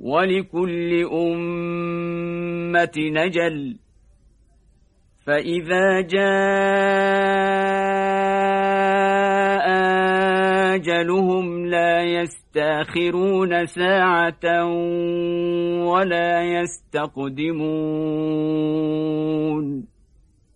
ولكل أمة نجل. فإذا جاء آجلهم لا يستأخرون ساعة ولا يستقدمون.